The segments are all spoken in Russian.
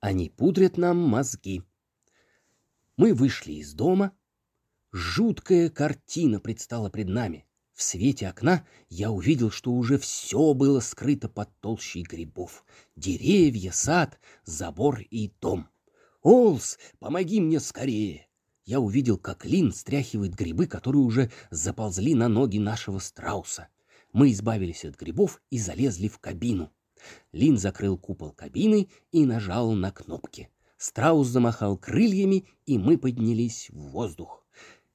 Они пудрят нам мозги. Мы вышли из дома. Жуткая картина предстала пред нами. В свете окна я увидел, что уже все было скрыто под толщей грибов. Деревья, сад, забор и дом. «Олс, помоги мне скорее!» Я увидел, как Лин стряхивает грибы, которые уже заползли на ноги нашего страуса. Мы избавились от грибов и залезли в кабину. Лин закрыл купол кабины и нажал на кнопки. Страус замахал крыльями, и мы поднялись в воздух.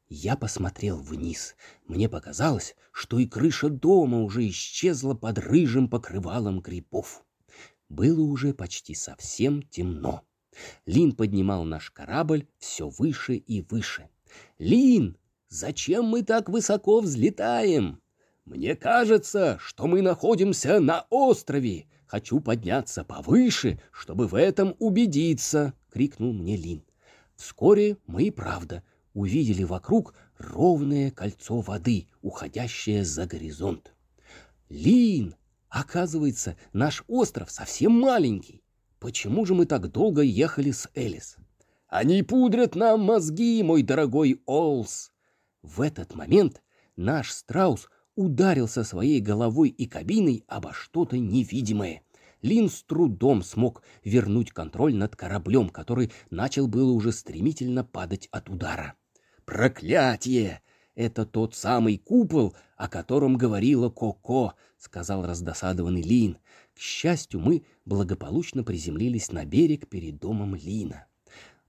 Я посмотрел вниз. Мне показалось, что и крыша дома уже исчезла под рыжим покрывалом грибов. Было уже почти совсем темно. Лин поднимал наш корабль все выше и выше. «Лин, зачем мы так высоко взлетаем?» «Мне кажется, что мы находимся на острове. Хочу подняться повыше, чтобы в этом убедиться», — крикнул мне Лин. Вскоре мы и правда увидели вокруг ровное кольцо воды, уходящее за горизонт. Лин, оказывается, наш остров совсем маленький. Почему же мы так долго ехали с Элис? Они пудрят нам мозги, мой дорогой Олс. В этот момент наш страус ударился своей головой и кабиной обо что-то невидимое. Лин с трудом смог вернуть контроль над кораблем, который начал было уже стремительно падать от удара. «Проклятие! Это тот самый купол, о котором говорила Коко», — сказал раздосадованный Лин. К счастью, мы благополучно приземлились на берег перед домом Лина.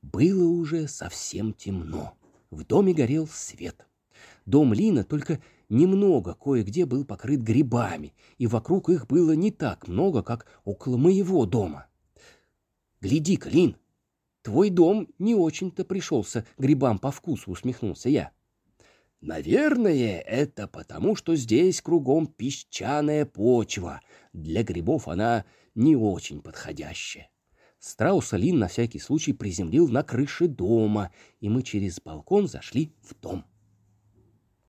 Было уже совсем темно. В доме горел свет. Дом Лина только немного кое-где был покрыт грибами, и вокруг их было не так много, как около моего дома. «Гляди-ка, Лин, Твой дом не очень-то пришелся грибам по вкусу, усмехнулся я. Наверное, это потому, что здесь кругом песчаная почва. Для грибов она не очень подходящая. Страуса Лин на всякий случай приземлил на крыше дома, и мы через балкон зашли в дом.